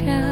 loud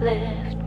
left